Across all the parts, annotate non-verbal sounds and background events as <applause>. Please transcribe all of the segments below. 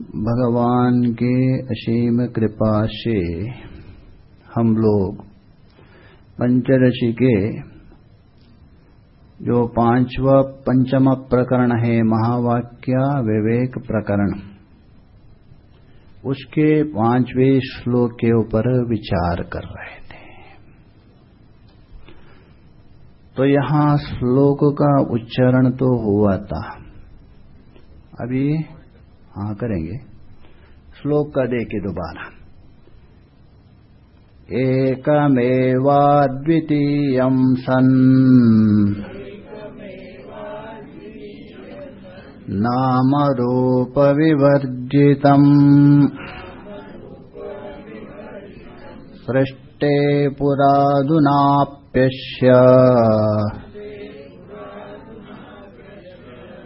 भगवान के असीम कृपा से हम लोग पंचदशी के जो पांचवा पंचम प्रकरण है, महावाक्य विवेक प्रकरण, उसके पाँचवें श्लोक के ऊपर विचार कर रहे थे। तो यहाँ श्लोक का उच्चारण तो हुआ था। अभी हाँ करेंगे। श्लोक का देखे दोबारा। एकमेवाद्वितीयं सन्। नामरूपविवर्जितम्। सृष्टे पुरादुनाप्यस्य।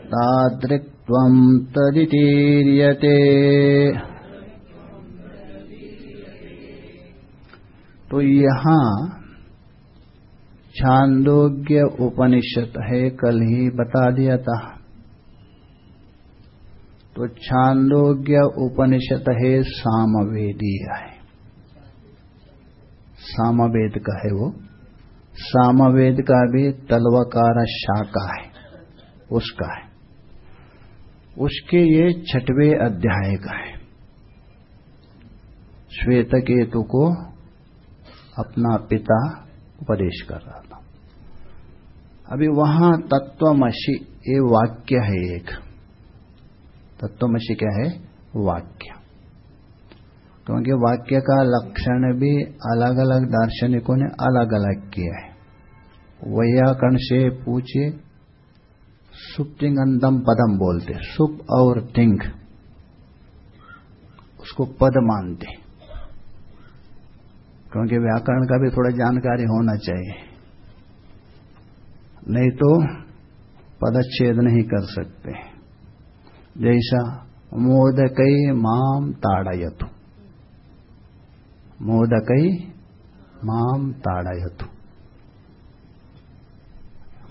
तादृक् तदितीर्यते। तो यहाँ छांदोग्य उपनिषद है, कल ही बता दिया था। तो छांदोग्य उपनिषद है, सामवेदी है। सामवेद का है वो। सामवेद का भी तलवकार शाखा है, उसका है। उसके ये छठवें अध्याय का है। श्वेत केतु को अपना पिता उपदेश कर रहा था। अभी वहाँ तत्वमशी ये वाक्य है एक। तत्वमशी क्या है? वाक्य। क्योंकि वाक्य का लक्षण भी अलग अलग दार्शनिकों ने अलग अलग किया है। वैयाकरण से पूछिए सुप्तिंगंदम पदम बोलते सुप और तिंग उसको पद मानते क्योंकि व्याकरण का भी थोड़ा जानकारी होना चाहिए। नहीं तो पदच्छेद नहीं कर सकते। जैसा मोदकई माम ताड़यतु। मोदकई माम ताड़यतु।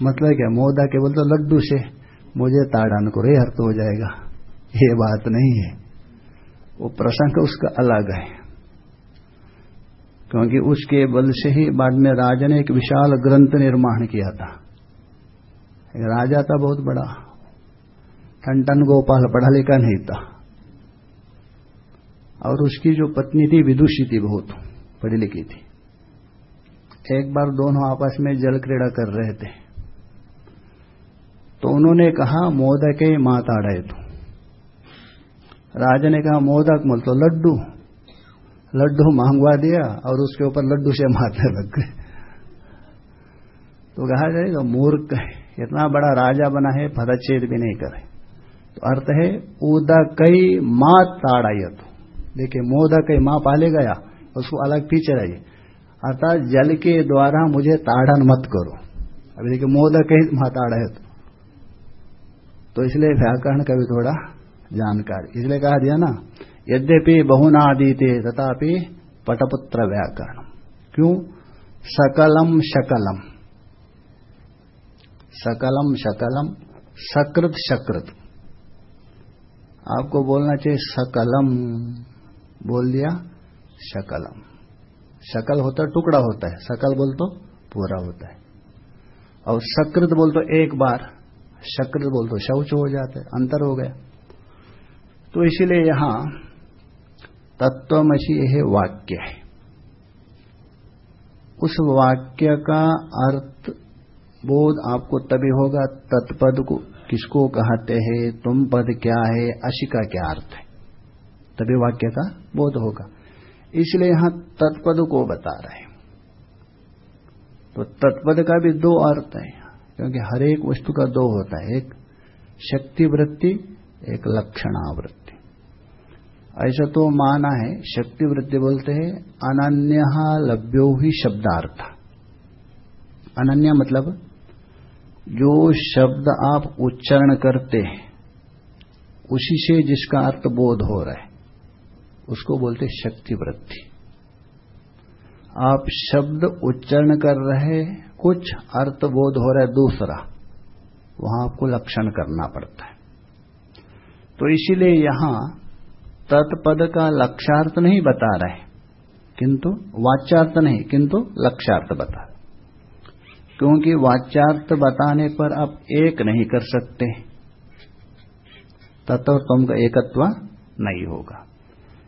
मतलब क्या? मोदा के बोलते, लड्डू से मुझे ताड़ान को रे अर्थ हो जाएगा। ये बात नहीं है। वो प्रसंग उसका अलग है। क्योंकि उसके बल से ही बाद में राजा ने एक विशाल ग्रंथ निर्माण किया था। राजा था बहुत बड़ा। टन गोपाल पढ़ा लिखा नहीं था। और उसकी जो पत्नी थी, विदुषी थी बहुत, पढ़ी लिखी थी। एक बार दोनों आपस में जल क्रीड़ा कर रहे थे। तो उन्होंने कहा, मोदक माता तो राजा ने कहा, मोदक बोल तो लड्डू। लड्डू मांगवा दिया और उसके ऊपर लड्डू से मारने लग गए। तो कहा जाएगा मूर्ख इतना बड़ा राजा बना है, पदच्छेद भी नहीं करे। तो अर्थ है, उदकई माँ ताड़ायत देखिए, मोदक माँ पाले गया, उसको अलग पीछे रहिए। अर्थात जल के द्वारा मुझे ताड़न मत करो। अभी देखिए, मोदक ही ताड़ायत तो इसलिए व्याकरण का भी थोड़ा जानकारी। इसलिए कहा दिया ना, यद्यपि बहुनादीते तथापि पटपुत्र व्याकरण। क्यों? सकलम शकलम। सकलम शकलम, सकृत शकृत। आपको बोलना चाहिए सकलम। बोल दिया, शकलम। शकल होता है, टुकड़ा होता है। सकल बोल तो पूरा होता है। और सकृत बोल तो एक बार। शक्र बोल तो शौच हो जाते अंतर हो गया। तो इसीलिए यहाँ तत्वमसी यह वाक्य है। उस वाक्य का अर्थ बोध आपको तभी होगा तत्पद को किसको कहते हैं, तुम पद क्या है अशी का क्या अर्थ है। तभी वाक्य का बोध होगा। इसलिए यहाँ तत्पद को बता रहे हैं। तो तत्पद का भी दो अर्थ है। क्योंकि हर एक वस्तु का दो होता है, एक शक्ति वृत्ति, एक लक्षणावृत्ति। ऐसा तो माना है, शक्ति वृत्ति बोलते हैं, अनन्य लभ्यो ही शब्दार्थ। अनन्य मतलब जो शब्द आप उच्चारण करते हैं, उसी से जिसका अर्थ बोध हो रहा है, उसको बोलते शक्ति वृत्ति। आप शब्द उच्चारण कर रहे कुछ अर्थबोध हो रहा है, दूसरा, वहाँ आपको लक्षण करना पड़ता है। तो इसीलिए यहाँ तत्पद का लक्ष्यार्थ नहीं बता रहे, किंतु वाच्यार्थ नहीं, किंतु लक्ष्यार्थ बता क्योंकि वाच्यार्थ बताने पर आप एक नहीं कर सकते तत्व तुम का एकत्व नहीं होगा।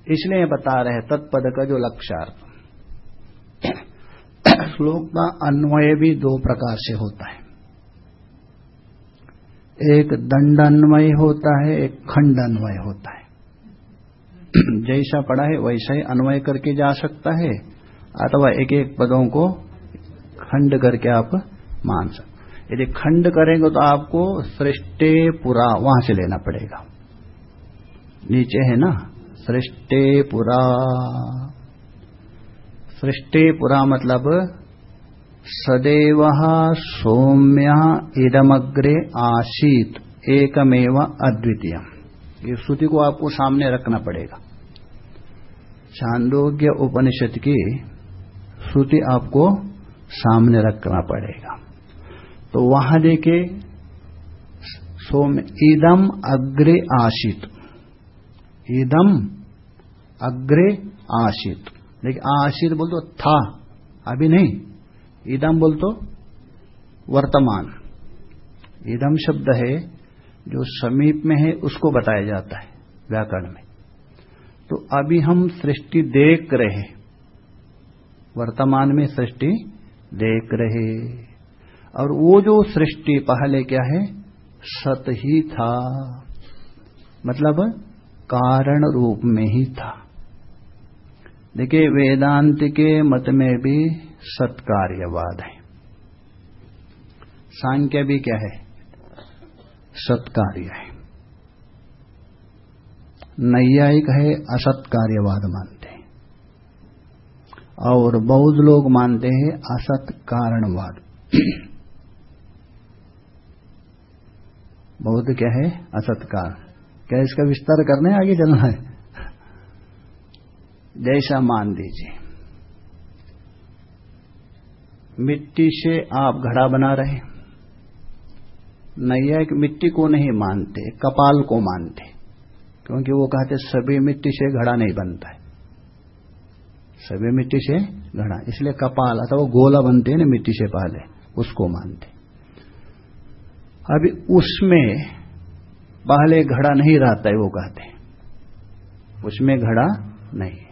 इसलिए बता रहे तत्पद का जो लक्ष्यार्थ श्लोक का अन्वय भी दो प्रकार से होता है। एक दंडान्वय होता है, एक खंड अन्वय होता है। <clears throat> जैसा पढ़ा है, वैसा ही अन्वय करके जा सकता है, अथवा एक एक पदों को खंड करके आप मान सकते यदि खंड करेंगे तो आपको सृष्टे पुरा वहाँ से लेना पड़ेगा। नीचे है ना सृष्टे पुरा। सृष्टे पुरा मतलब सदैव सौम्य इदमग्रे आशीत एकमेव अद्वितीय ये श्रुति को आपको सामने रखना पड़ेगा। चांदोग्य उपनिषद की श्रुति आपको सामने रखना पड़ेगा। तो वहाँ देखे सोम इदम अग्रे आशित इदम अग्रे आशित देखिए आशित बोल दो था, अभी नहीं। इदम बोल तो वर्तमान। इदम शब्द है, जो समीप में है, उसको बताया जाता है, व्याकरण में। तो अभी हम सृष्टि देख रहे वर्तमान में सृष्टि देख रहे और वो जो सृष्टि पहले क्या है? सत ही था। मतलब कारण रूप में ही था। देखिए, वेदांत के मत में भी सत्कार्यवाद है। सांख्य भी क्या है? सत्कार्य है। नैयायिक है, असत्कार्यवाद मानते हैं। और बौद्ध लोग मानते हैं असत कारणवाद बौद्ध क्या है? असत कारण क्या इसका विस्तार करने आगे चलना है? जैसा मान दीजिए मिट्टी से आप घड़ा बना रहे नैया मिट्टी को नहीं मानते, कपाल को मानते, क्योंकि वो कहते सभी मिट्टी से घड़ा नहीं बनता है। सभी मिट्टी से घड़ा, इसलिए कपाल, अथवा वो गोला बनते हैं ना मिट्टी से पहले, उसको मानते। अभी उसमें पहले घड़ा नहीं रहता है, वो कहते उसमें घड़ा नहीं।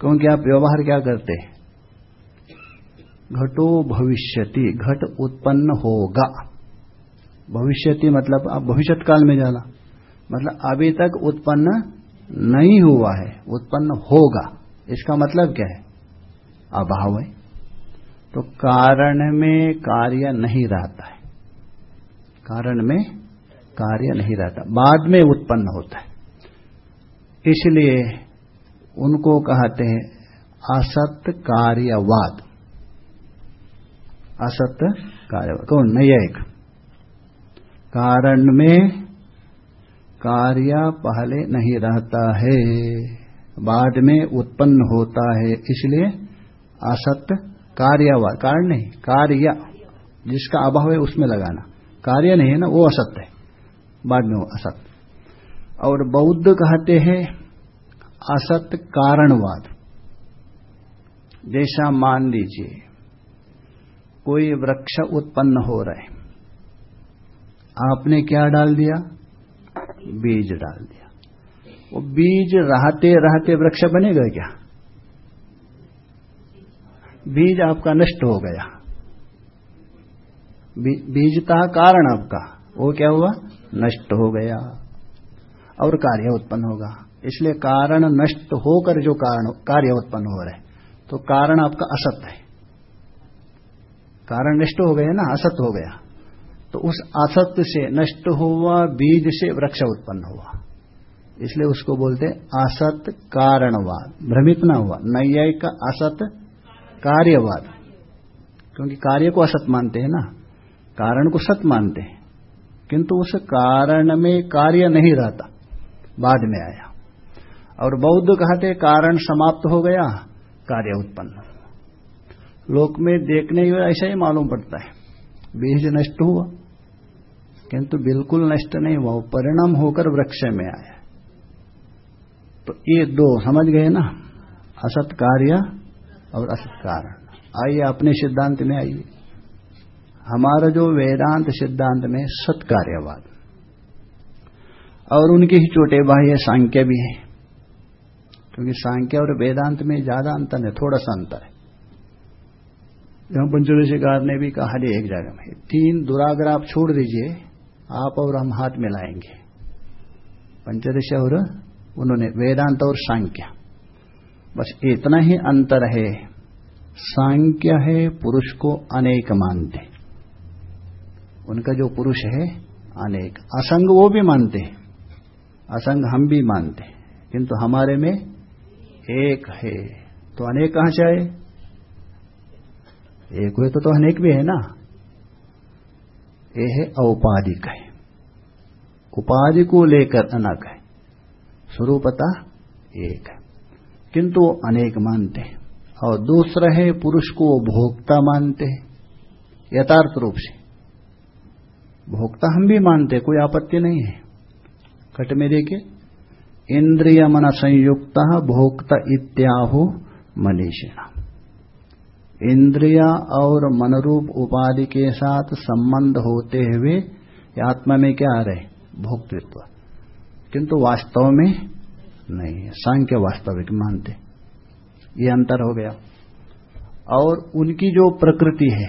क्योंकि आप व्यवहार क्या करते? घटो भविष्यति, घट उत्पन्न होगा। भविष्यति मतलब आप भविष्य काल में जाना। मतलब अभी तक उत्पन्न नहीं हुआ है, उत्पन्न होगा। इसका मतलब क्या है? अभाव है। तो कारण में कार्य नहीं रहता है। कारण में कार्य नहीं रहता। बाद में उत्पन्न होता है। इसलिए उनको कहते हैं असत कार्यवाद। असत कार्यवाद। कौन? नहीं एक। कारण में कार्य पहले नहीं रहता है, बाद में उत्पन्न होता है, इसलिए असत कार्यवाद। कारण नहीं, कार्य। जिसका अभाव है उसमें लगाना। कार्य नहीं है ना, वो असत्य है। बाद में वो असत्य और बौद्ध कहते हैं असत कारणवाद। जैसा मान लीजिए, कोई वृक्ष उत्पन्न हो रहे आपने क्या डाल दिया? बीज डाल दिया। वो बीज रहते रहते वृक्ष बनेगा क्या? बीज आपका नष्ट हो गया। बीजता कारण आपका, वो क्या हुआ? नष्ट हो गया। और कार्य उत्पन्न होगा। इसलिए कारण नष्ट होकर जो कारण कार्य उत्पन्न हो रहे तो कारण आपका असत है। कारण नष्ट हो गया ना, असत हो गया। तो उस असत्य से नष्ट हुआ, बीज से वृक्ष उत्पन्न हुआ। इसलिए उसको बोलते असत कारणवाद। भ्रमित ना हुआ। नैयायिक का असत कार्यवाद। क्योंकि कार्य को असत मानते हैं ना। कारण को सत मानते हैं। किंतु उस कारण में कार्य नहीं रहता। बाद में आया। और बौद्ध कहते कारण समाप्त हो गया, कार्य उत्पन्न। लोक में देखने में ऐसा ही मालूम पड़ता है। बीज नष्ट हुआ, किंतु बिल्कुल नष्ट नहीं हुआ परिणाम होकर वृक्ष में आया। तो ये दो, समझ गए ना? असत कार्य और असत कारण। आइए, अपने सिद्धांत में आइए। हमारा जो वेदांत सिद्धांत में सत्कार्यवाद। और उनके ही भाई है सांख्य भी है। क्योंकि सांख्य और वेदांत में ज़्यादा अंतर है थोड़ा सा अंतर है। जहाँ पंचदशीकार ने भी कहा एक जगह में, तीन दुरागर आप छोड़ दीजिए, आप और हम हाथ मिलाएँगे। पंचदश और उन्होंने वेदांत और सांख्य। बस इतना ही अंतर है, सांख्य है, पुरुष को अनेक मानते। उनका जो पुरुष है, अनेक। असंग वो भी मानते हैं, असंग हम भी मानते किंतु हमारे में एक है। तो अनेक कहाँ से आए? एक हुए तो, तो अनेक भी है ना। ये है औपाधिक है। उपाधि को लेकर अनक है। स्वरूपता एक है। किंतु अनेक मानते हैं। और दूसरा है पुरुष को भोक्ता मानते हैं। यथार्थ रूप से। भोक्ता हम भी मानते हैं कोई आपत्ति नहीं है। कट में देखिए। इंद्रिय मन संयुक्त भोक्ता इत्याहु मनीषिणा। इंद्रिया और मनरूप उपाधि के साथ संबंध होते हुए आत्मा में क्या आ रहे भोक्तृत्व। किंतु वास्तव में नहीं है। सांख्य वास्तविक मानते। ये अंतर हो गया। और उनकी जो प्रकृति है,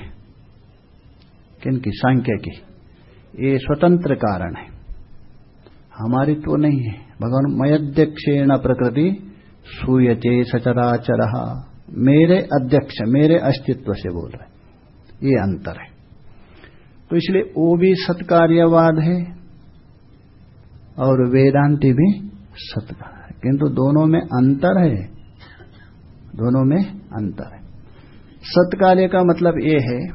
किनकी? सांख्य की। ये स्वतंत्र कारण है। हमारी तो नहीं है। भगवान मयध्यक्षेण प्रकृति सूयचे सचराचर। मेरे अध्यक्ष, मेरे अस्तित्व से बोल रहे ये अंतर है। तो इसलिए वो भी सत्कार्यवाद है और वेदांति भी सत्कार है। किंतु दोनों में अंतर है। दोनों में अंतर है। सत्कार्य का मतलब ये है,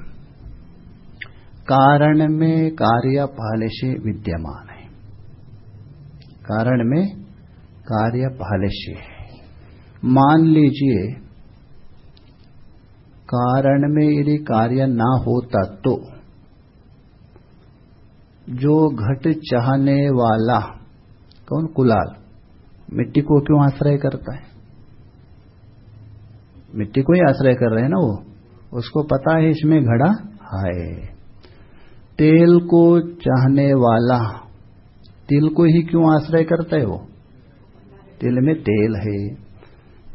कारण में कार्य पहले से विद्यमान है। कारण में कार्य पहले से मान लीजिए, कारण में यदि कार्य ना होता तो जो घट चाहने वाला, कौन? कुलाल। मिट्टी को क्यों आश्रय करता है? मिट्टी को ही आश्रय कर रहे हैं ना वो। उसको पता है इसमें घड़ा है। तेल को चाहने वाला तिल को ही क्यों आश्रय करता है? वो तिल में तेल है।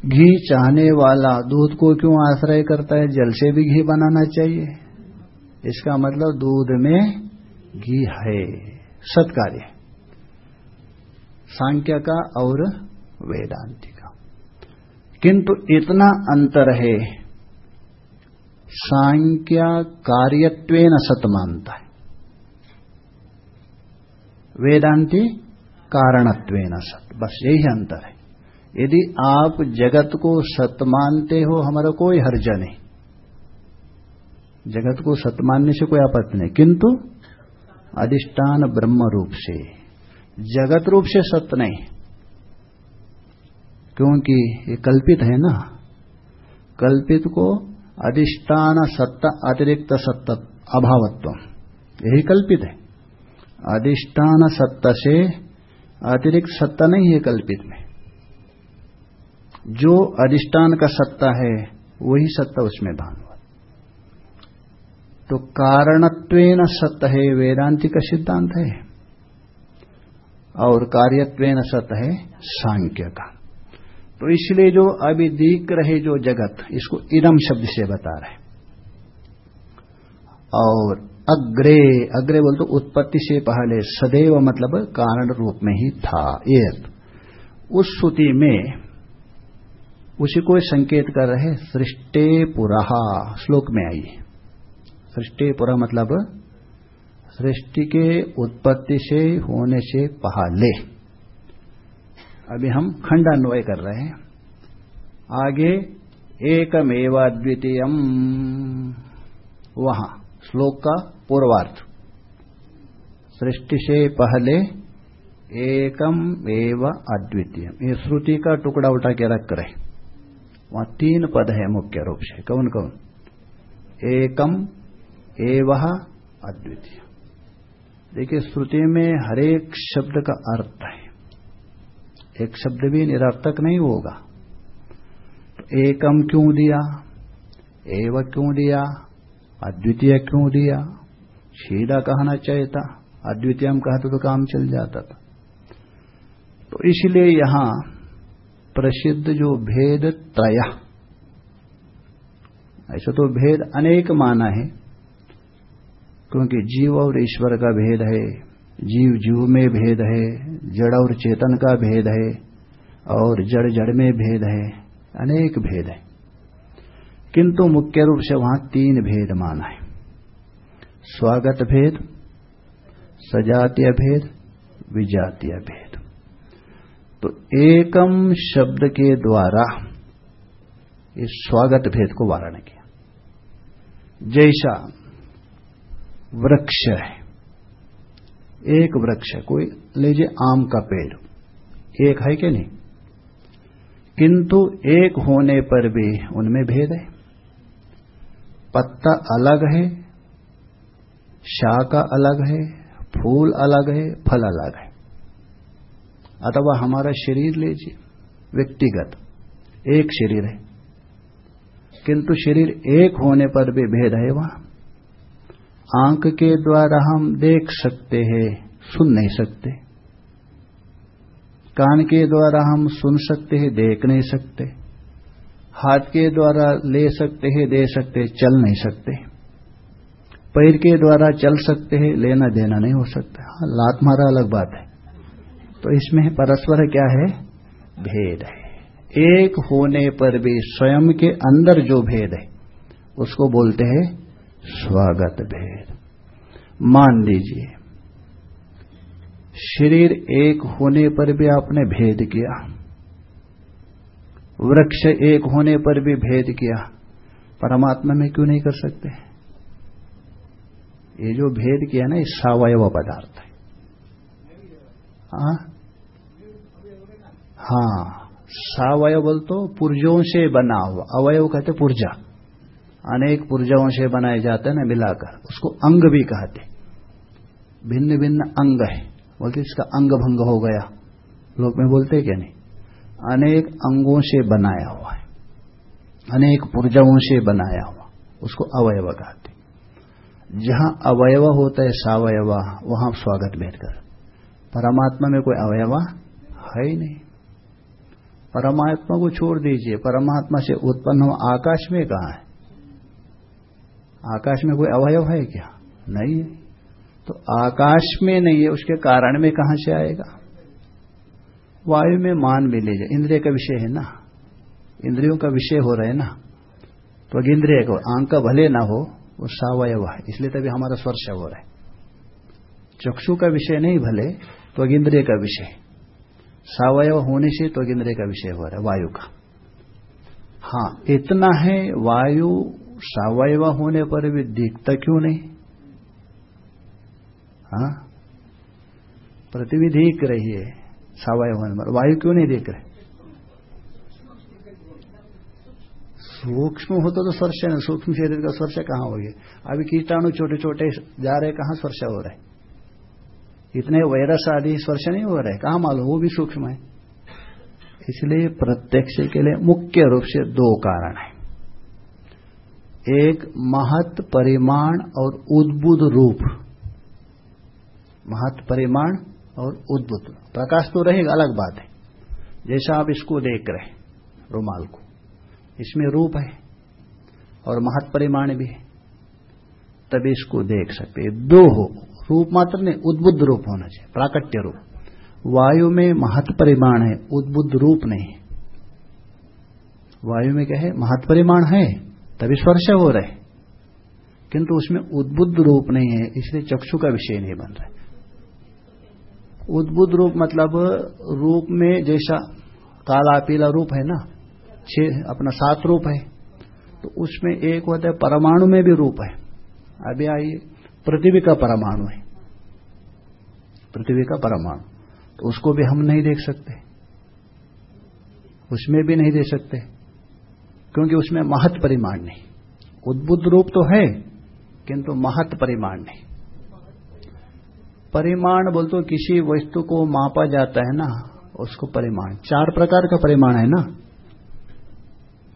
घी चाहने वाला दूध को क्यों आश्रय करता है? जल से भी घी बनाना चाहिए। इसका मतलब दूध में घी है। सत्कार्य। सांख्य का और वेदांति का किंतु इतना अंतर है सांख्य कार्यत्व सत मानता है। वेदांति कारणत्व सत। बस यही अंतर है। यदि आप जगत को सत मानते हो, हमारा कोई हर्ज नहीं। जगत को सत मानने से कोई आपत्ति नहीं। किंतु अधिष्ठान ब्रह्म रूप से, जगत रूप से सत्य नहीं। क्योंकि ये कल्पित है ना। कल्पित को अधिष्ठान सत्ता, अतिरिक्त सत्ता, अभावत्व, यही कल्पित है। अधिष्ठान सत्ता से अतिरिक्त सत्ता नहीं है कल्पित में। जो अधिष्ठान का सत्ता है, वही सत्ता उसमें भान हुआ तो कारणत्वेन सत्य है वेदांति का सिद्धांत है। और कार्यत्वेन सत्य है, सांख्य का। तो इसलिए जो अभी दिख रहे जो जगत, इसको इदम शब्द से बता रहे और अग्रे अग्रे बोल तो उत्पत्ति से पहले, सदैव मतलब कारण रूप में ही था ये उस श्रुति में, उसी को संकेत कर रहे सृष्टि पुरहा श्लोक में आई। सृष्टि पुरा मतलब सृष्टि के उत्पत्ति से होने से पहले। अभी हम खंडान्वय कर रहे हैं। आगे, एकमेवा द्वितीय वहाँ, श्लोक का पूर्वार्थ। सृष्टि से पहले एकम एव अद्वितीय ये श्रुति का टुकड़ा उठा के रख रहे वहाँ तीन पद है मुख्य रूप से। कौन कौन? एकम एव अद्वितीय देखिए, श्रुति में हरेक शब्द का अर्थ है। एक शब्द भी निरर्थक नहीं होगा। तो एकम क्यों दिया? एव क्यों दिया? अद्वितीय क्यों दिया? सीधा कहना चाहिए था अद्वितीय कहते तो काम चल जाता था। तो इसलिए यहाँ प्रसिद्ध जो भेद त्रय, ऐसा तो भेद अनेक माना है, क्योंकि जीव और ईश्वर का भेद है, जीव जीव में भेद है, जड़ और चेतन का भेद है, और जड़ जड़ में भेद है, अनेक भेद है। किंतु मुख्य रूप से वहाँ तीन भेद माना है। स्वागत भेद, सजातीय भेद, विजातीय भेद। तो एकम शब्द के द्वारा इस स्वागत भेद को वारण किया। जैसा वृक्ष है, एक वृक्ष है, कोई लीजिए आम का पेड़, एक है कि नहीं? किंतु एक होने पर भी उनमें भेद है। पत्ता अलग है शाखा अलग है, फूल अलग है, फल अलग है। अथवा हमारा शरीर लीजिए, व्यक्तिगत, एक शरीर है। किंतु शरीर एक होने पर भी भेद है वहाँ। आँख के द्वारा हम देख सकते हैं, सुन नहीं सकते। कान के द्वारा हम सुन सकते हैं, देख नहीं सकते। हाथ के द्वारा ले सकते हैं, दे सकते चल नहीं सकते। पैर के द्वारा चल सकते हैं लेना देना नहीं हो सकता। हाँ, लात मारा अलग बात है। तो इसमें परस्पर क्या है? भेद है। एक होने पर भी स्वयं के अंदर जो भेद है उसको बोलते हैं स्वागत भेद। मान लीजिए शरीर एक होने पर भी आपने भेद किया वृक्ष एक होने पर भी भेद किया परमात्मा में क्यों नहीं कर सकते? ये जो भेद किया ना, ये सवयव पदार्थ है। हाँ? हाँ। सवयव बोल तो पुर्जों से बना हुआ। अवयव कहते पुर्जा। अनेक पुर्जाओं से बनाए जाते हैं ना, मिलाकर। उसको अंग भी कहते भिन्न भिन्न अंग है। बोलते इसका अंग भंग हो गया। लोग में बोलते क्या नहीं? अनेक अंगों से बनाया हुआ है। अनेक पुर्जाओं से बनाया हुआ। उसको अवयव कहते जहाँ अवयव होता है सावयवा, वहाँ स्वागत भेद कर परमात्मा में कोई अवयवा है ही नहीं। परमात्मा को छोड़ दीजिए। परमात्मा से उत्पन्न हो, आकाश में कहा है? आकाश में कोई अवयव है क्या? नहीं है। तो आकाश में नहीं है, उसके कारण में कहाँ से आएगा? वायु में मान भी ले जाए। इंद्रिय का विषय है ना? इंद्रियों का विषय हो रहा ना? तो इंद्रिय को आंक भले ना हो वो सावयव है। इसलिए तभी हमारा स्पर्श हो रहा है। चक्षु का विषय नहीं भले तो इंद्रिय का विषय। सावयव होने से तो इंद्रिय का विषय हो रहा है, वायु का। हाँ इतना है, वायु सावयव होने पर भी दिखता क्यों नहीं? हाँ? दिख रही है, सावयव होने पर। वायु क्यों नहीं देख रहे? सूक्ष्म होता तो स्पर्श है सूक्ष्म शरीर का स्पर्श कहाँ हो गया? अभी कीटाणु छोटे छोटे जा रहे कहाँ स्पर्श हो रहे इतने वायरस आदि स्पर्श नहीं हो रहे, कहाँ मालूम? वो भी सूक्ष्म है। इसलिए प्रत्यक्ष के लिए मुख्य रूप से दो कारण है। एक, महत परिमाण और उद्बुद्ध रूप। महत परिमाण और उद्बुद्ध। प्रकाश तो रहेगा, अलग बात है। जैसा आप इसको देख रहे रुमाल को। इसमें रूप है और महत परिमाण भी है। तभी इसको देख सकते दो हो रूप मात्र नहीं, उद्बुद्ध रूप होना चाहिए, प्राकट्य रूप। वायु में महत परिमाण है, उद्बुद्ध रूप नहीं वायु में क्या है? महत परिमाण है तभी स्पर्श हो रहे। किंतु उसमें उद्बुद्ध रूप नहीं है, इसलिए चक्षु का विषय नहीं बन रहा उद्बुद्ध रूप मतलब रूप में जैसा काला पीला रूप है ना छह अपना सात रूप है तो उसमें एक होता है परमाणु में भी रूप है। अभी आइए, पृथ्वी का परमाणु है। पृथ्वी का परमाणु तो उसको भी हम नहीं देख सकते। उसमें भी नहीं देख सकते, क्योंकि उसमें महत परिमाण नहीं। उद्बुद्ध रूप तो है, किंतु महत परिमाण नहीं। परिमाण बोलते किसी वस्तु को मापा जाता है ना, उसको परिमाण। चार प्रकार का परिमाण है ना?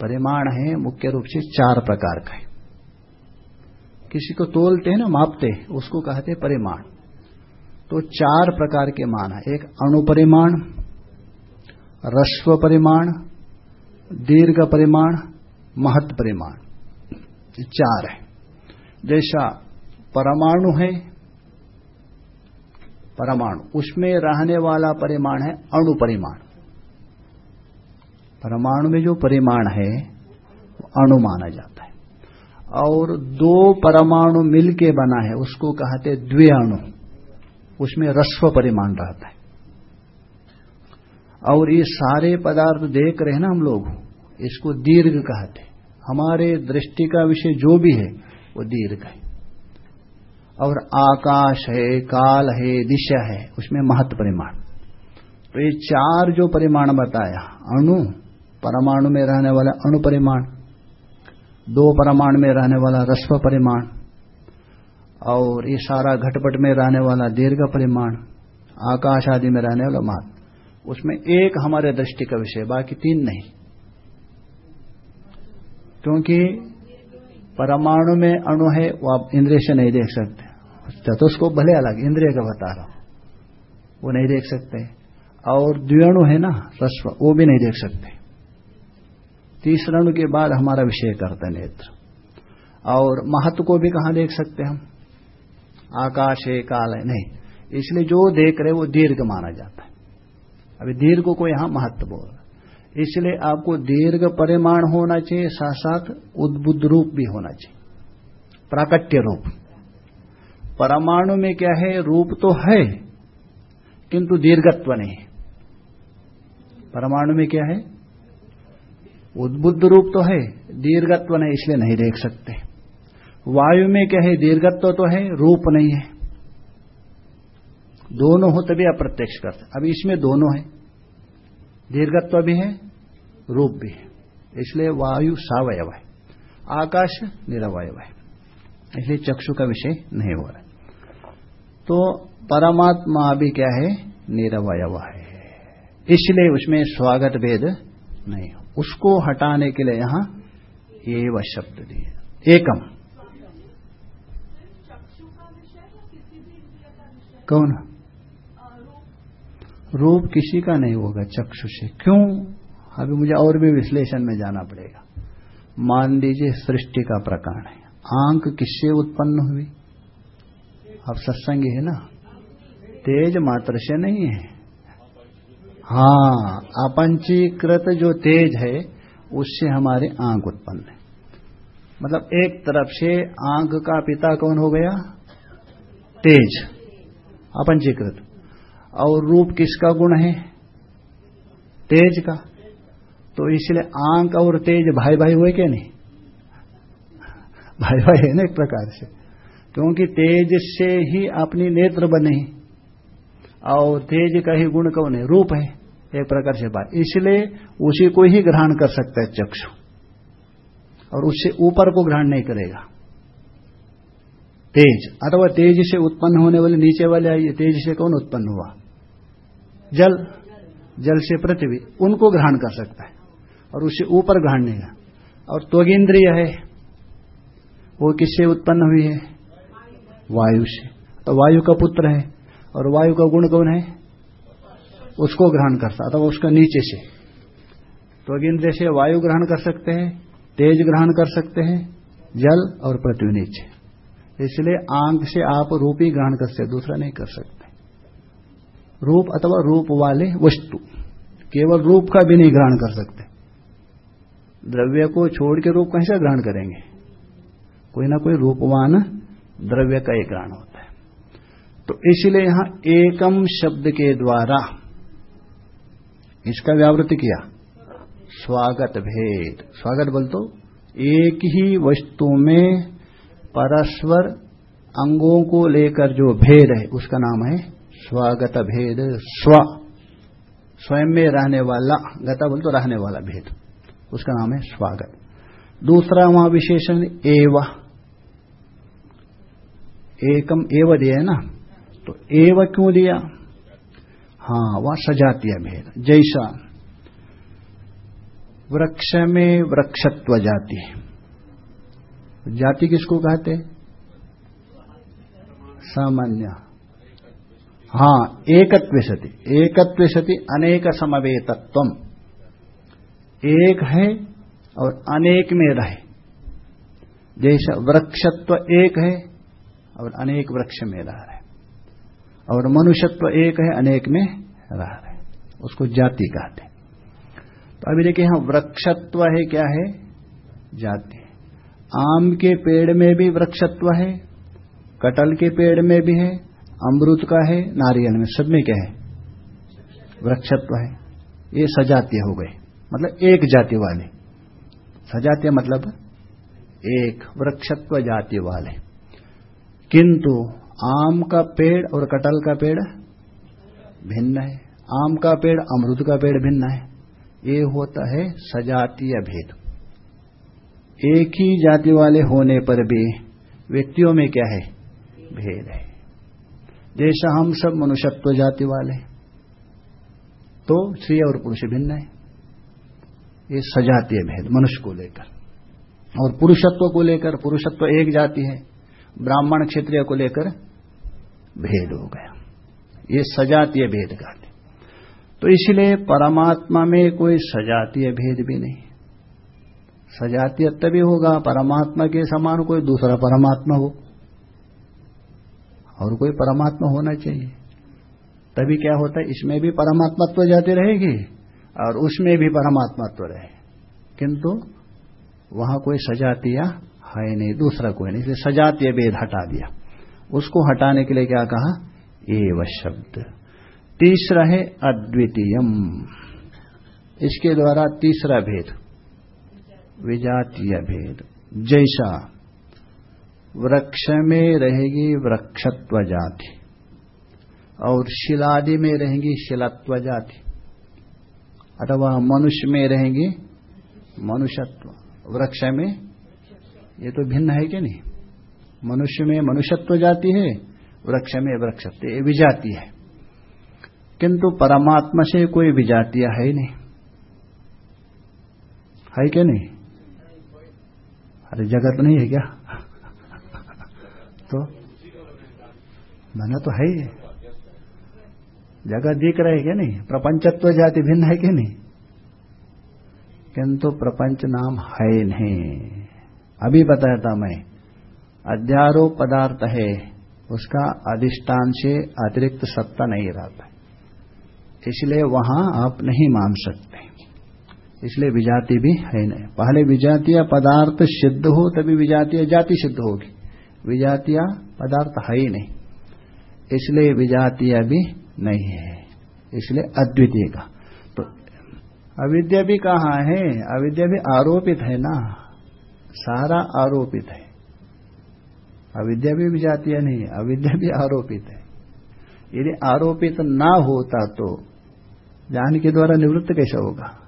परिमाण है, मुख्य रूप से चार प्रकार का है। किसी को तोलते हैं ना, मापते हैं, उसको कहते हैं परिमाण। तो चार प्रकार के मान है, एक अणुपरिमाण रस्व परिमाण, दीर्घ परिमाण, महत परिमाण। चार है। जैसा परमाणु है, परमाणु, उसमें रहने वाला परिमाण है अणु परिमाण में जो परिमाण है, वो अणु माना जाता है। और दो परमाणु मिलके बना है, उसको कहते द्विअणु उसमें रस्व परिमाण रहता है। और ये सारे पदार्थ देख रहे हैं ना हम लोग, इसको दीर्घ कहते हमारे दृष्टि का विषय जो भी है, वो दीर्घ है। और आकाश है, काल है, दिशा है, उसमें महत्व परिमाण। तो ये चार जो परिमाण बताया, अणु परमाणु में रहने वाला अणु परिमाण दो परमाणु में रहने वाला रस्व परिमाण और ये सारा घटपट में रहने वाला दीर्घ परिमाण आकाश आदि में रहने वाला महत्व उसमें एक हमारे दृष्टि का विषय, बाकी तीन नहीं। क्योंकि परमाणु में अणु है, वो आप इंद्रिय से नहीं देख सकते। चतुष्को भले अलग, इंद्रिय का बता रहा हूँ। वो नहीं देख सकते। और द्विअणु है ना, रस्व, वो भी नहीं देख सकते। तीसरे अणु के बाद हमारा विषय करता नेत्र। और महत्व को भी कहाँ देख सकते हम? आकाश है काल है नहीं। इसलिए जो देख रहे वो दीर्घ माना जाता है। अभी दीर्घ को यहाँ महत्व बोल इसलिए आपको दीर्घ परिमाण होना चाहिए साथ साथ उद्बुद्ध रूप भी होना चाहिए। प्राकट्य रूप। परमाणु में क्या है? रूप तो है, किंतु दीर्घत्व नहीं परमाणु में क्या है? उद्बुद्ध रूप तो है, दीर्घत्व नहीं, इसलिए नहीं देख सकते। वायु में क्या है, दीर्घत्व तो है, रूप नहीं है। दोनों हो तभी अप्रत्यक्ष करते अभी इसमें दोनों है। दीर्घत्व भी है, रूप भी है। इसलिए वायु सावयव है। आकाश निरवयव है। इसलिए चक्षु का विषय नहीं हो रहा तो परमात्मा भी क्या है, निरवयव है। इसलिए उसमें स्वागत भेद नहीं हो उसको हटाने के लिए यहाँ एव शब्द दिए। एकम। कौन? रूप किसी का नहीं होगा, चक्षु से। क्यों? अभी मुझे और भी विश्लेषण में जाना पड़ेगा। मान लीजिए सृष्टि का प्रकरण है। आँख किससे उत्पन्न हुई? अब सत्संग है ना? तेज मात्र से नहीं है। हाँ अपंचीकृत जो तेज है, उससे हमारे आँख उत्पन्न है। मतलब एक तरफ़ से आँख का पिता कौन हो गया? तेज, अपंचीकृत। और रूप किसका गुण है? तेज का। तो इसलिए आँख और तेज भाई भाई हुए क्या नहीं? भाई भाई है ना एक प्रकार से। क्योंकि तेज से ही अपनी नेत्र बने और तेज का ही गुण कौन है? रूप है, एक प्रकार से बात। इसलिए उसी को ही ग्रहण कर सकता है चक्षु। और उससे ऊपर को ग्रहण नहीं करेगा। तेज, अथवा तेज से उत्पन्न होने वाले, नीचे वाले आइए तेज से कौन उत्पन्न हुआ? जल जल से पृथ्वी, उनको ग्रहण कर सकता है। और उससे ऊपर ग्रहण नहीं और त्वगिंद्रिय है, वो किससे उत्पन्न हुई है? वायु से। तो वायु का पुत्र है। और वायु का गुण कौन है? उसको ग्रहण करता अथवा उसका नीचे से। त्वगिंद्रिय जैसे वायु ग्रहण कर सकते हैं, तेज ग्रहण कर सकते हैं, जल और पृथ्वी नीचे। इसलिए आँख से आप रूप ही ग्रहण कर सकते, दूसरा नहीं कर सकते। रूप अथवा रूप वाले वस्तु, केवल रूप का भी नहीं ग्रहण कर सकते। द्रव्य को छोड़ के रूप कैसे ग्रहण करेंगे? कोई ना कोई रूपवान द्रव्य का एक ग्रहण होता है। तो इसलिए यहाँ एकम शब्द के द्वारा इसका व्यावृत्ति किया। स्वागत भेद। स्वागत बोल तो एक ही वस्तु में परस्पर अंगों को लेकर जो भेद है, उसका नाम है स्वागत भेद। स्व। स्वयं में रहने वाला, गता बोल तो रहने वाला भेद। उसका नाम है स्वागत। दूसरा वहाँ विशेषण एव। एकम एव दिया है ना? तो एव क्यों दिया? हाँ वह सजातीय भेद। जैसा वृक्ष में वृक्षत्व जाति जाति किसको कहते? सामान्य। हाँ एकत्व सति। एकत्व सति अनेक समवेतत्व एक है और अनेक में रहे। जैसा वृक्षत्व एक है और अनेक वृक्ष में रह रहे। और मनुष्यत्व एक है, अनेक में रह रहे उसको जाति कहते तो अभी देखिए यहाँ वृक्षत्व है, क्या है? जाति। आम के पेड़ में भी वृक्षत्व है, कटल के पेड़ में भी है अमृत का है, नारियल में सब में क्या है? वृक्षत्व है। ये सजातीय हो गए। मतलब एक जाति वाले। सजातीय मतलब एक वृक्षत्व जाति वाले। किंतु आम का पेड़ और कटल का पेड़ भिन्न है। आम का पेड़ अमृत का पेड़ भिन्न है। ये होता है सजातीय भेद। एक ही जाति वाले होने पर भी व्यक्तियों में क्या है? भेद है। जैसा हम सब मनुष्यत्व जाति वाले तो स्त्री और पुरुष भिन्न है। ये सजातीय भेद, मनुष्य को लेकर। और पुरुषत्व को लेकर, पुरुषत्व एक जाति है। ब्राह्मण क्षेत्रीय को लेकर भेद हो गया। ये सजातीय भेद कहते तो इसलिए परमात्मा में कोई सजातीय भेद भी नहीं। सजातीय तभी होगा, परमात्मा के समान कोई दूसरा परमात्मा हो। और कोई परमात्मा होना चाहिए। तभी क्या होता है, इसमें भी परमात्मत्व जाती रहेगी और उसमें भी परमात्मत्व रहे। किंतु वहाँ कोई सजातीय है नहीं, दूसरा कोई नहीं। इसलिए सजातीय भेद हटा दिया। उसको हटाने के लिए क्या कहा? एव शब्द। तीसरा है अद्वितीयम। इसके द्वारा तीसरा भेद। विजातीय भेद। जैसा, वृक्ष में रहेगी वृक्षत्व जाति, और शिलादि में रहेंगी शिलत्व जाति, अथवा मनुष्य में रहेंगी मनुष्यत्व। वृक्ष में? ये तो भिन्न है कि नहीं? मनुष्य में मनुष्यत्व जाती है, वृक्ष में वृक्षत्व ये विजाती है। किंतु परमात्मा से कोई विजातीय है ही नहीं। है क्या नहीं? अरे जगत नहीं है क्या? <laughs> तो मैंने तो है ही। जगत दिख रहे क्या नहीं? प्रपंचत्व जाति भिन्न है कि नहीं? किंतु प्रपंच नाम है नहीं। अभी बताया था मैं। अध्यारोप पदार्थ है उसका अधिष्ठान से अतिरिक्त सत्ता नहीं रहता। इसलिए वहाँ आप नहीं मान सकते। इसलिए विजाति भी है नहीं। पहले विजातीय पदार्थ सिद्ध हो, तभी विजातीय जाति सिद्ध होगी। विजातीय पदार्थ है ही नहीं। इसलिए विजातीय भी नहीं है। इसलिए अद्वितीय का। तो अविद्या भी कहाँ है? अविद्या भी आरोपित है ना? सारा आरोपित है। अविद्या भी विजातीय नहीं अविद्या भी आरोपित है। यदि आरोपित ना होता तो ज्ञान के द्वारा निवृत्त कैसे होगा?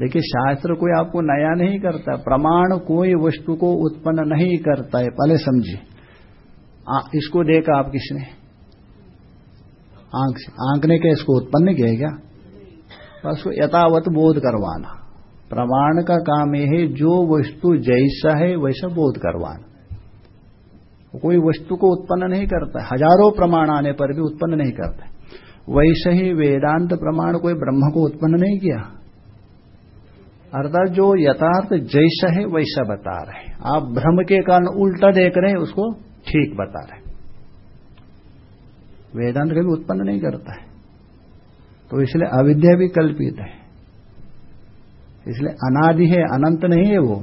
देखिए, शास्त्र कोई आपको नया नहीं करता, प्रमाण कोई वस्तु को उत्पन्न नहीं करता है, पहले समझिए। इसको देखा आप किसने? आँख से। आँख ने क्या इसको उत्पन्न किया क्या? बस को यथावत बोध करवाना। प्रमाण का काम यह है, जो वस्तु जैसा है, वैसा बोध करवाना। कोई वस्तु को उत्पन्न नहीं करता हज़ारों प्रमाण आने पर भी उत्पन्न नहीं करता वैसे ही वेदांत प्रमाण कोई ब्रह्म को उत्पन्न नहीं किया। अर्थात जो यथार्थ जैसा है, वैसा बता रहे आप भ्रम के कारण उल्टा देख रहे हैं, उसको ठीक बता रहे वेदांत कभी उत्पन्न नहीं करता है। तो इसलिए अविद्या भी कल्पित है। इसलिए अनादि है, अनंत नहीं है वो।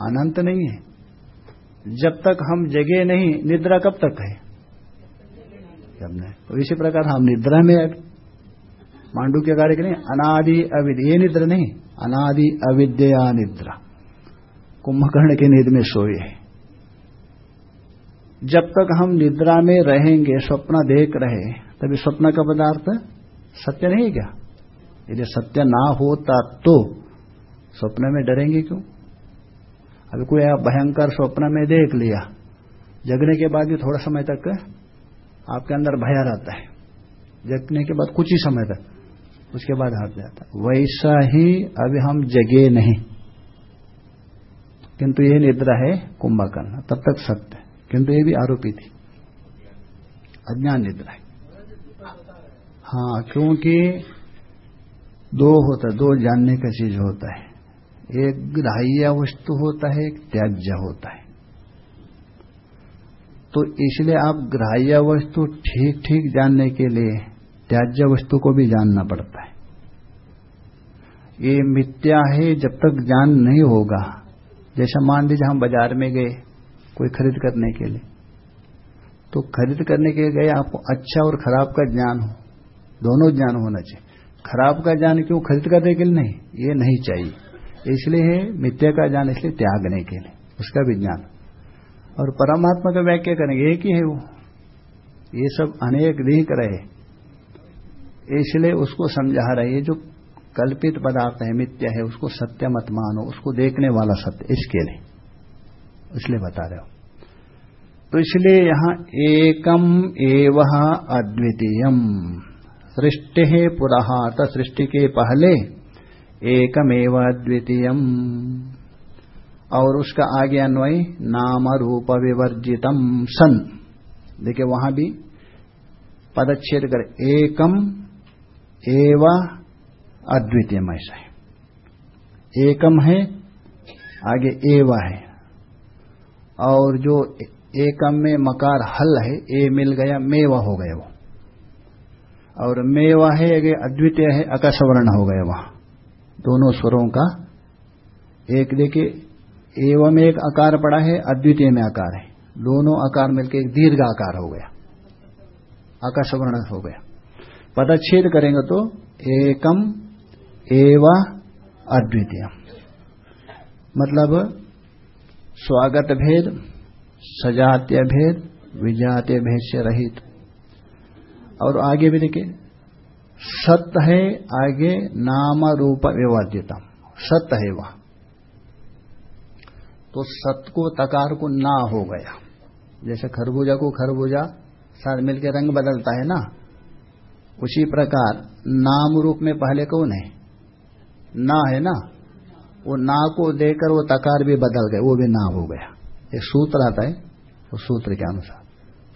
अनंत नहीं है। जब तक हम जगे नहीं, निद्रा कब तक है? जब नहीं तो इसी प्रकार हम निद्रा में मांडू के कार्य लिए अनादि अविद्य, ये निद्रा नहीं, अनादि अविद्या निद्रा। कुंभकर्ण के निद में सोए है। जब तक हम निद्रा में रहेंगे, स्वप्न देख रहे तभी स्वप्न का पदार्थ सत्य नहीं क्या? यदि सत्य ना होता तो स्वप्न में डरेंगे क्यों? अभी कोई भयंकर स्वप्न में देख लिया, जगने के बाद भी थोड़ा समय तक आपके अंदर भय रहता है। जगने के बाद कुछ ही समय तक, उसके बाद हट जाता है। वैसा ही अभी हम जगे नहीं। किंतु ये निद्रा है कुंभकर्ण तब तक सत्य। किंतु ये भी आरोपी थी। अज्ञान निद्रा है। हाँ क्योंकि दो होता है, दो जानने का चीज़ होता है। एक ग्राह्य वस्तु होता है, एक त्याज्य होता है। तो इसलिए आप ग्राह्य वस्तु ठीक ठीक जानने के लिए त्याज्य वस्तु को भी जानना पड़ता है। ये मिथ्या है, जब तक ज्ञान नहीं होगा। जैसा मान लीजिए हम बाज़ार में गए कोई खरीद करने के लिए। तो खरीद करने के लिए गए, आपको अच्छा और खराब का ज्ञान हो। दोनों ज्ञान होना चाहिए। खराब का ज्ञान क्यों? खरीद करने के लिए नहीं। ये नहीं चाहिए। इसलिए है, मिथ्या का ज्ञान इसलिए त्यागने के लिए, उसका भी ज्ञान। और परमात्मा का व्याख्या करेंगे, एक ही है वो। ये सब अनेक दिख रहे इसलिए उसको समझा रहे जो कल्पित पदार्थ है, मिथ्या है, उसको सत्य मत मानो, उसको देखने वाला सत्य, इसके लिए। इसलिए बता रहे हो। तो इसलिए यहाँ एकम एव अद्वितीयम। सृष्टि है पुरहा सृष्टि के पहले एकमेव अद्वितीयम और उसका आगे अन्वय, नाम रूप विवर्जितम, सन। देखिए वहाँ भी पदच्छेद कर। एकम, एव अद्वितीय ऐसा है। एकम है, आगे एवा है। और जो एकम में मकार हल है, ए मिल गया, मेवा हो गया वो। और मेवा है आगे अद्वितीय है, अकसवर्ण हो गया वहाँ। दोनों स्वरों का। एक देखिए, एवं एक आकार पड़ा है, अद्वितीय में आकार है। दोनों आकार मिलकर एक दीर्घ आकार हो गया। आकाशवर्ण हो गया। पदच्छेद करेंगे तो एकम एव अद्वितीय मतलब स्वागत भेद, सजातीय भेद, विजातीय भेद से रहित। और आगे भी देखिए सत्य है आगे नाम रूप विवाद्यता सत्य है वह। तो सत्य को तकार को ना हो गया। जैसे खरबूजा को खरबूजा साथ मिलकर रंग बदलता है ना? उसी प्रकार नाम रूप में पहले कौन है? ना है ना? वो ना को देकर वो तकार भी बदल गए, वो भी ना हो गया। एक सूत्र आता है, वो सूत्र के अनुसार।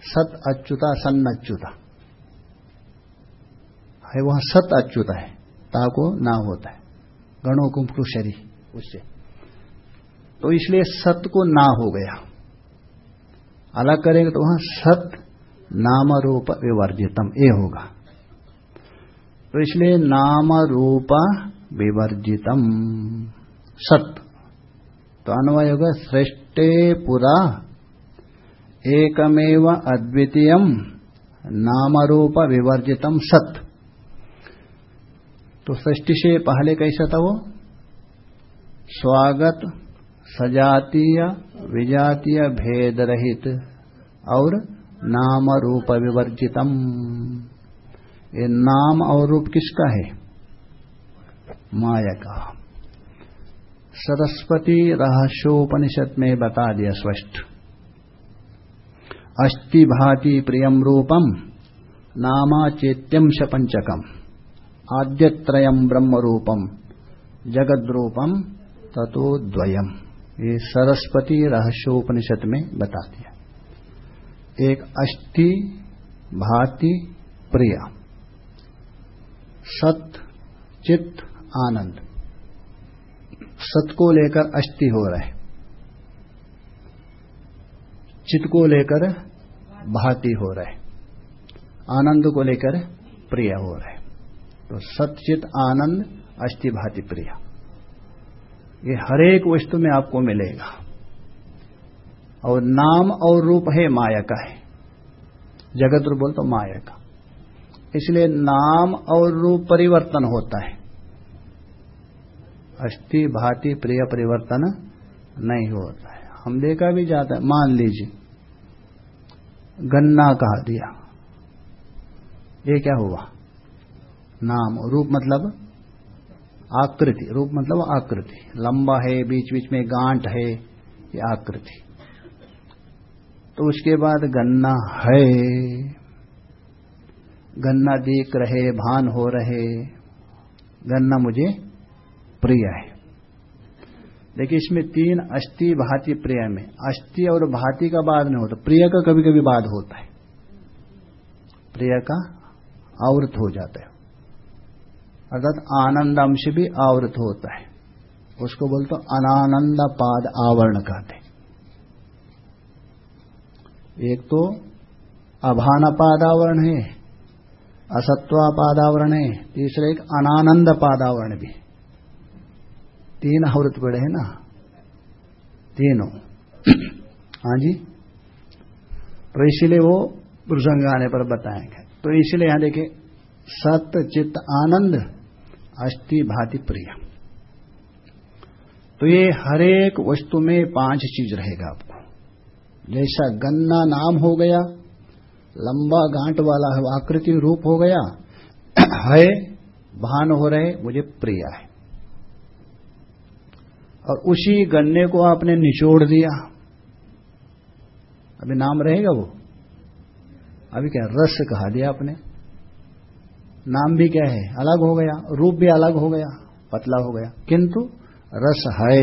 सत अच्युता सन अच्युता है, वहाँ सत अच्युता है, ता को ना होता है। गणों कुंभ शरी उससे। तो इसलिए सत को ना हो गया। अलग करेंगे तो वहाँ सत नाम रूप विवर्जितम ये होगा। तो इसलिए नाम रूप विवर्जितम, सत। तो अन्वय होगा श्रेष्ठे पुरा, एकमेव अद्वितीय नामरूप विवर्जितम, सत। तो सृष्टि से पहले कैसा था वो? स्वागत, सजातीय, विजातीय भेद रहित और नाम रूप विवर्जितम। ये नाम और रूप किसका है? माया का। सरस्वती रहस्योपनिषद में बता दिया स्पष्ट। अस्ति भाति प्रियम रूपम नामा शपंचकम आद्यत्रयम ब्रह्म रूपम जगद रूपम ततो द्वयम ये सरस्वती रहस्योपनिषद में बता दिया एक अस्थि भाति प्रिय, सत चित्त आनंद। सत को लेकर अस्थि हो रहे, चित्त को लेकर भाती हो रहे, आनंद को लेकर प्रिय हो रहे। तो सतचित आनंद अस्थि भाति प्रिय। ये हरेक वस्तु में आपको मिलेगा। और नाम और रूप है माया का है। जगत रूप बोल तो माया का इसलिए नाम और रूप परिवर्तन होता है। अस्थि भाति प्रिय परिवर्तन नहीं होता है। हम देखा भी जाता है, मान लीजिए, गन्ना कहा दिया। ये क्या हुआ? नाम, रूप मतलब आकृति, रूप मतलब आकृति। लंबा है, बीच बीच में गांठ है, ये आकृति। तो उसके बाद गन्ना है। गन्ना देख रहे, भान हो रहे। गन्ना मुझे प्रिय है। देखिए, इसमें तीन अस्थि भांति प्रिय में। अस्थि और भांति का बाद नहीं होता प्रिय का कभी कभी बाद होता है। प्रिय का आवृत हो जाता है। अर्थात आनंद अंश भी आवृत होता है। उसको बोलते अनानंद पाद आवरण कहते एक तो अभान पादावरण है, असत्वा पादावरण है, तीसरा एक अनानंद पादावरण भी तीन आवृत पड़े हैं ना? तीनों। हाँ जी? तो इसीलिए वो प्रसंग आने पर बताएँगे। तो इसलिए यहाँ देखे सत्य, चित्त, आनंद अस्थि भाति प्रिय। तो ये हरेक वस्तु में पाँच चीज़ रहेगा आपको। जैसा गन्ना नाम हो गया, लंबा गांठ वाला है, आकृति रूप हो गया, <clears throat> है, भान हो रहे, मुझे प्रिय है। और उसी गन्ने को आपने निचोड़ दिया। अभी नाम रहेगा वो? अभी क्या, रस कहा दिया आपने? नाम भी क्या है? अलग हो गया। रूप भी अलग हो गया। पतला हो गया। किंतु रस है।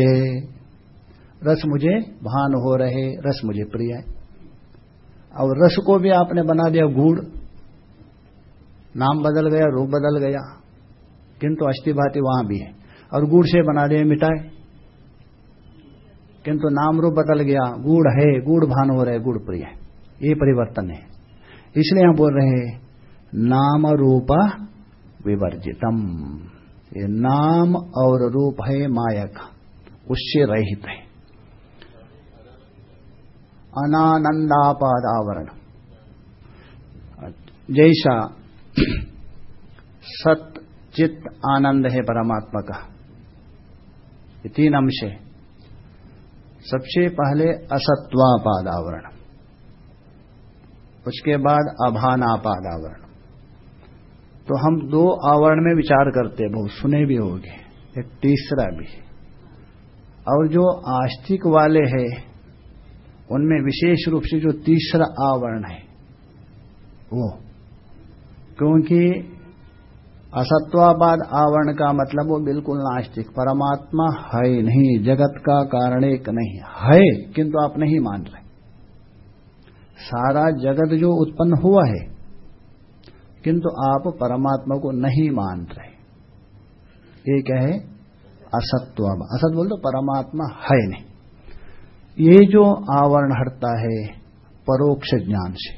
रस मुझे भान हो रहे। रस मुझे प्रिय है। और रस को भी आपने बना दिया गुड़ नाम बदल गया, रूप बदल गया। किंतु अस्थि भाती वहाँ भी है। और गुड़ से बना दिया मिटाए किंतु नाम रूप बदल गया। गुड़ है। गुड़ भान हो रहे। गुड़ प्रिय है। ये परिवर्तन है। इसलिए हम बोल रहे हैं नाम रूप विवर्जितम। ये नाम और रूप है मायक उससे रहित है। अनानंदापादावरण जैसा <clears throat> सत, चित्त, आनंद है परमात्मा का। ये तीन अंश है। सबसे पहले असत्वापादावरण। उसके बाद अभानापादावरण। तो हम दो आवरण में विचार करते हैं, बहुत सुने भी होंगे। एक तीसरा भी। और जो आस्तिक वाले हैं, उनमें विशेष रूप से जो तीसरा आवरण है, वो। क्योंकि असत्वाबाद आवरण का मतलब वो बिल्कुल नास्तिक, परमात्मा है नहीं, जगत का कारण एक नहीं। है, किंतु आप नहीं मान रहे। सारा जगत जो उत्पन्न हुआ है किंतु आप परमात्मा को नहीं मान रहे ये क्या है असत्व असत बोल तो परमात्मा है नहीं। ये जो आवरण हटता है परोक्ष ज्ञान से।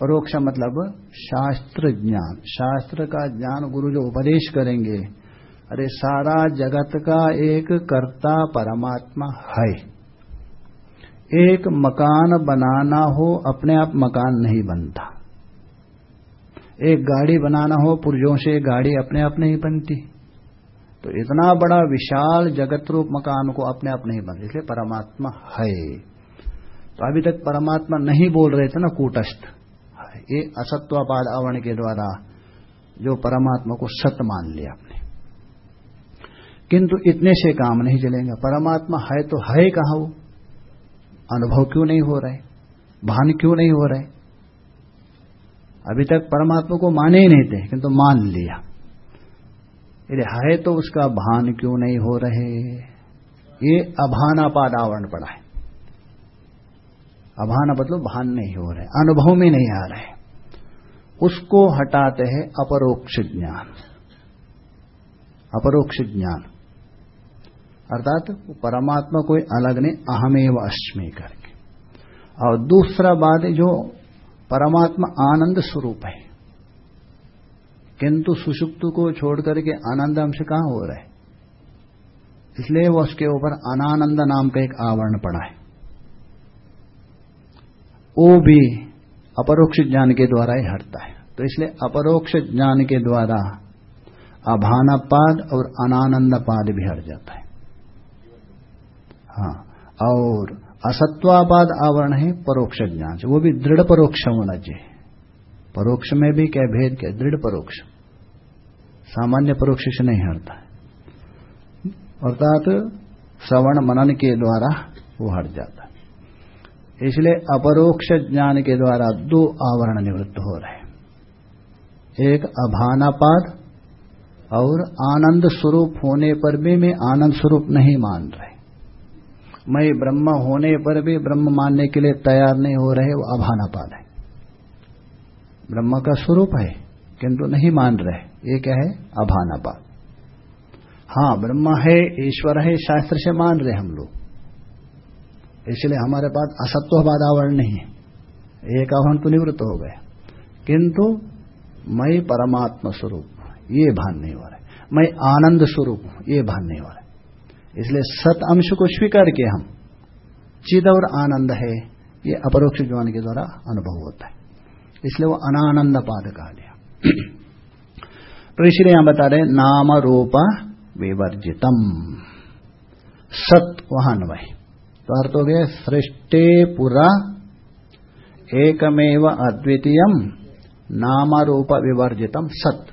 परोक्ष मतलब शास्त्र ज्ञान। शास्त्र का ज्ञान गुरु जो उपदेश करेंगे, अरे सारा जगत का एक कर्ता परमात्मा है। एक मकान बनाना हो, अपने आप मकान नहीं बनता। एक गाड़ी बनाना हो पुर्जों से गाड़ी अपने आप नहीं बनती। तो इतना बड़ा विशाल जगत रूप मकान को अपने आप नहीं बन, इसलिए परमात्मा है। तो अभी तक परमात्मा नहीं बोल रहे थे ना, कूटस्थ। ये असत्वापाद आवरण के द्वारा जो परमात्मा को सत्य मान लिया आपने। किंतु इतने से काम नहीं चलेगा। परमात्मा है तो है कहा वो? अनुभव क्यों नहीं हो रहे? भान क्यों नहीं हो रहे? अभी तक परमात्मा को माने ही नहीं थे, किंतु तो मान लिया। यदि है तो उसका भान क्यों नहीं हो रहे? ये अभानापाद आवरण पड़ा है। अभाना मतलब भान नहीं हो रहे, अनुभव में नहीं आ रहे। उसको हटाते हैं अपरोक्ष ज्ञान। अपरोक्ष ज्ञान। अर्थात परमात्मा कोई अलग नहीं, अहमेव अश्मी करके। और दूसरा बात जो परमात्मा आनंद स्वरूप है। किंतु सुषुप्त को छोड़ करके आनंद अंश कहाँ हो रहा है? इसलिए वह उसके ऊपर अनानंद नाम का एक आवरण पड़ा है। वो भी अपरोक्ष ज्ञान के द्वारा ही हटता है। तो इसलिए अपरोक्ष ज्ञान के द्वारा अभानापाद और अनानंदपाद भी हट जाता है। हाँ और असत्वापाद आवरण है परोक्ष ज्ञान वो भी दृढ़ परोक्ष होना चाहिए। परोक्ष में भी क्या भेद क्या? दृढ़ परोक्ष। सामान्य परोक्ष से नहीं हटता। है अर्थात श्रवण मनन के द्वारा वो हट जाता। है इसलिए अपरोक्ष ज्ञान के द्वारा दो आवरण निवृत्त हो रहे हैं। एक अभानापाद और आनंद स्वरूप होने पर भी मैं आनंद स्वरूप नहीं मान रहे। मैं ब्रह्म होने पर भी ब्रह्म मानने के लिए तैयार नहीं हो रहे, वो अभानापाद है। ब्रह्म का स्वरूप है, किंतु नहीं मान रहे, ये क्या है? अभानापाद हाँ ब्रह्म है, ईश्वर है, शास्त्र से मान रहे हम लोग। इसलिए हमारे पास असत्ववाद आवरण नहीं है। एक आह्वान तो निवृत्त हो गया। किंतु मैं परमात्मा स्वरूप ये भान नहीं हो रहा है। मैं आनंद स्वरूप हूँ, ये भान नहीं हो रहा इसलिए सत अंश को स्वीकार किए हम। चिद और आनंद है, ये अपरोक्ष ज्ञान के द्वारा अनुभव होता है। इसलिए वो अनानंद पाद कहा गया। <clears throat> इसलिए यहाँ बता रहे, नाम रूप विवर्जितम। सत वहाँ वही तो अर्थ हो गया, सृष्टि पुरा, एकमेव अद्वितीयम नामारूप विवर्जितम, सत।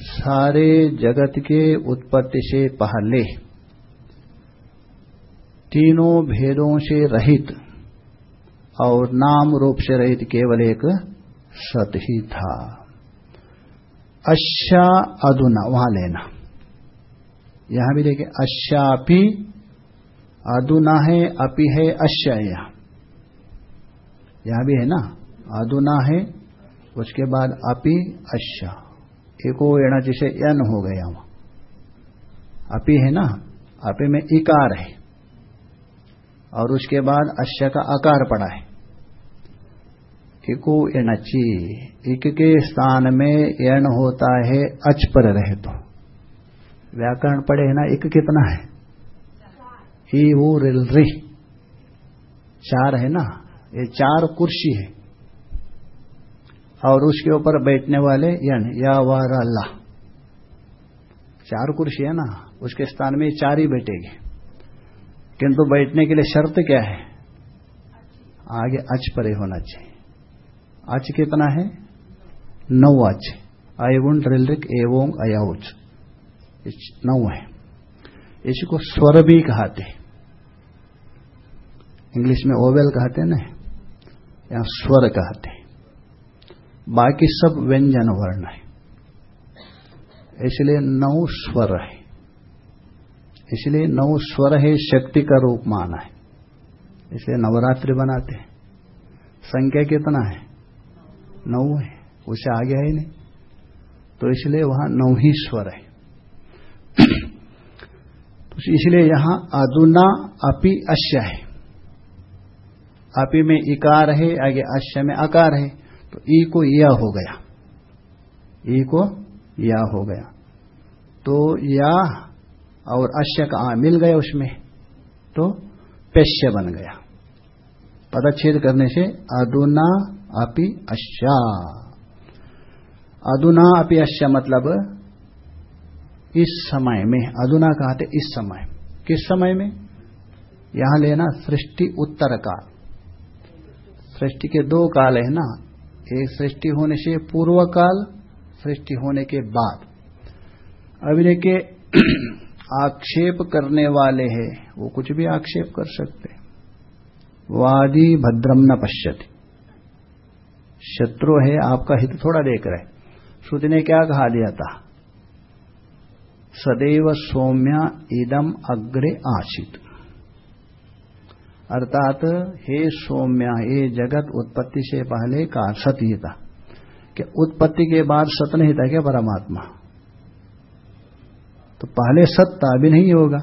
सारे जगत के उत्पत्ति से पहले, तीनों भेदों से रहित और नाम रूप से रहित केवल एक सत ही था। अश्या अधुना, वहाँ लेना। यहाँ भी देखिए अश्यापि अधुना है, अपि है अश्या यहाँ यहाँ भी है ना? अधुना है, उसके बाद अपि अश्या। एको एणा जिसे यन हो गया वहाँ अपि है ना? अपि में इकार है। और उसके बाद अश्य का आकार पड़ा है। इको एणची इक के स्थान में एण होता है, अच पर रहे तो। व्याकरण पढ़े है ना इक कितना है? ई वो रिल रि। चार है ना? ये चार कुर्सी है। और उसके ऊपर बैठने वाले यण या वार अल्लाह चार कुर्सी है ना, उसके स्थान में चार ही बैठेगी। किंतु बैठने के लिए शर्त क्या है? आगे अच परे होना चाहिए। अच कितना है? नौ अच। आयुण रिलरिक एवं अयाउच नौ है। इसी को स्वर भी कहते इंग्लिश में ओवेल कहते हैं ना? या स्वर कहते बाकी सब व्यंजन वर्ण है। इसलिए नौ स्वर है। इसलिए नौ स्वर है शक्ति का रूप माना है। इसलिए नवरात्रि बनाते हैं। संख्या कितना है? नौ है। उसे आ गया ही नहीं। तो इसलिए वहाँ नौ ही स्वर है। <clears throat> तो इसलिए यहाँ अदुना अपि अश्य है। अपि में इकार है, आगे अश्य में आकार है। तो ई को या हो गया। ई को या हो गया। तो या और अश्य का आ मिल गया उसमें तो पेश्य बन गया। पदच्छेद करने से अदुना अपि अश्या। अदुना अपि अश्या मतलब इस समय में अधुना कहते इस समय। किस समय में? यहाँ लेना सृष्टि उत्तर काल सृष्टि के दो काल है ना। एक सृष्टि होने से पूर्व काल सृष्टि होने के बाद। अभी के <clears throat> आक्षेप करने वाले हैं, वो कुछ भी आक्षेप कर सकते वादी भद्रम न पश्यति। शत्रु है, आपका हित थोड़ा देख रहे श्रुति ने क्या कहा दिया था? सदैव सौम्या इदम अग्रे आशित अर्थात हे सौम्या, हे जगत उत्पत्ति से पहले का सत ही था कि उत्पत्ति के बाद सत नहीं था क्या परमात्मा? तो पहले सत्ता भी नहीं होगा।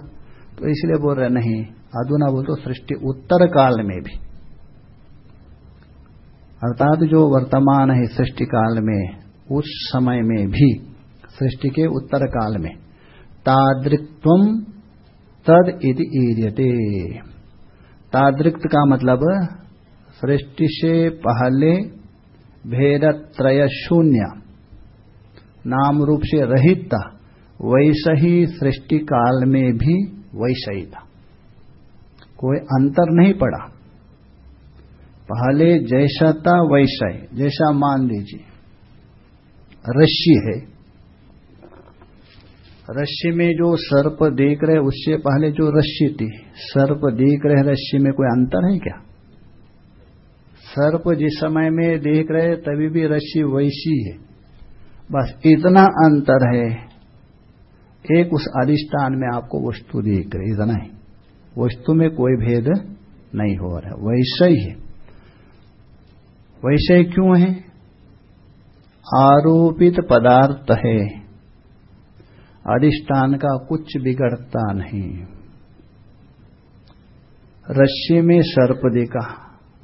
तो इसलिए बोल रहे, नहीं, अधुना बोल तो सृष्टि उत्तर काल में भी। अर्थात जो वर्तमान है सृष्टि काल में, उस समय में भी, सृष्टि के उत्तर काल में तादृक्व तद इति ईर्यते। तादृक्त का मतलब सृष्टि से पहले भेदत्रय शून्य, नाम रूप से रहित था, वैसा ही सृष्टि काल में भी वैसा ही था। कोई अंतर नहीं पड़ा। पहले जैसा था वैसा ही, जैसा मान लीजिए रश्मि है रश्मि में जो सर्प देख रहे, उससे पहले जो रश्मि थी, सर्प देख रहे रश्मि में कोई अंतर है क्या? सर्प जिस समय में देख रहे, तभी भी रस्सी वैसी है। बस इतना अंतर है, एक उस अधिष्ठान में आपको वस्तु देख रहे, इतना ही। वस्तु में कोई भेद नहीं हो रहा, वैसे ही है। वैसे क्यों है? आरोपित पदार्थ है। अधिष्ठान का कुछ बिगड़ता नहीं। रश्य में सर्प देखा।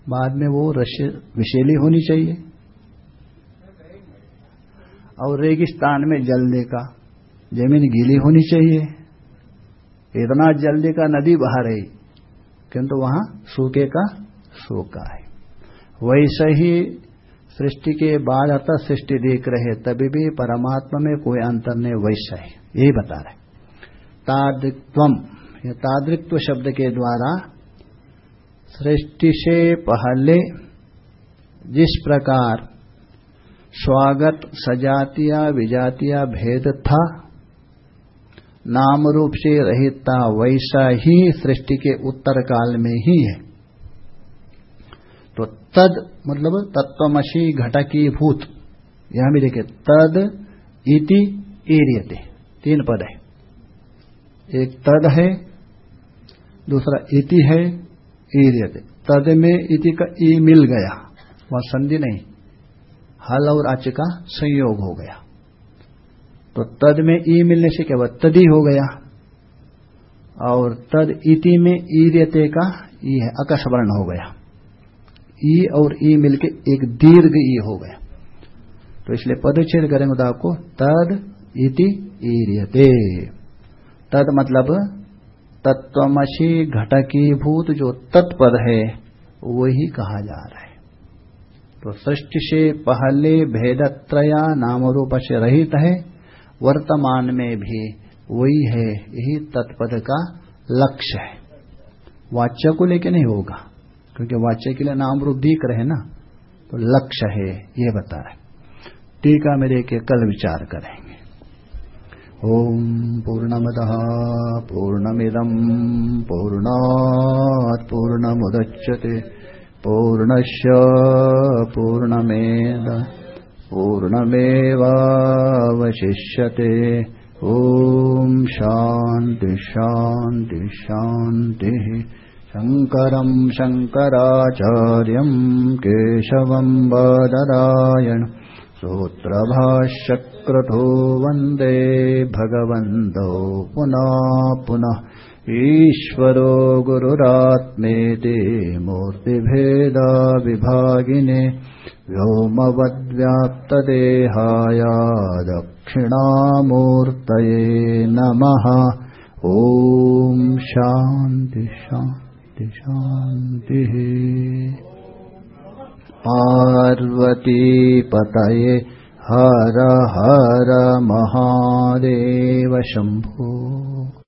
बाद में वो रश्य विशेली होनी चाहिए। और रेगिस्तान में जल देखा। ज़मीन गीली होनी चाहिए। इतना जल्दी का नदी बहा रही। किंतु वहाँ सूखे का सूखा है। वैसे ही सृष्टि के बाद अतः सृष्टि देख रहे। तभी भी परमात्मा में कोई अंतर नहीं। वैसा है। यही बता रहे तादृक्वम या तादृक्व शब्द के द्वारा सृष्टि से पहले जिस प्रकार स्वागत, सजातिया, विजातिया भेद था नाम रूप से रहिता वैसा ही सृष्टि के उत्तर काल में ही है। तो तद मतलब तत्वमसी घटकी भूत यहाँ भी देखिए, तद इति एरियते। तीन पद है। एक तद है, दूसरा इति है ईरियते तद में इति का ई मिल गया, वह संधि नहीं। हल और आच का संयोग हो गया। तो तद में ई मिलने से क्या हुआ तदी हो गया, और तद इति में ईर्यते का ई है अकश वर्ण हो गया। ई और ई मिलके एक दीर्घ ई हो गया। तो इसलिए पदच्छेद करेंगे तो आपको तद इति ईर्यते। तद मतलब तत्वमसी घटकी भूत जो तत्पद है, वही कहा जा रहा है। तो सृष्टि से पहले भेदत्रया नाम रूप से रहित है, वर्तमान में भी वही है, यही तत्पद का लक्ष्य है। वाच्य को लेके नहीं होगा, क्योंकि वाच्य के लिए नाम रूप दिख रहे ना तो लक्ष्य है, ये बता रहे टीका में के कल विचार करेंगे। ओम पूर्णमद पूर्णमिदम पूर्णात् पूर्णमुदच्यते पूर्णश पूर्णमेद पूर्णमेवावशिष्यते ॐ शान्ति शान्ति शान्तिः शङ्करम् शङ्कराचार्यम् केशवम् वदरायण सूत्रभाष्यक्रतो वन्दे भगवन्तौ पुनः पुनः। ईश्वरो गुरुरात्मेति मूर्तिभेदाविभागिने व्योमवद्व्याप्तदेहाय दक्षिणामूर्तये नमः। ॐ शान्ति शान्ति शान्तिः। पार्वतीपतये हर हर महादेव शम्भो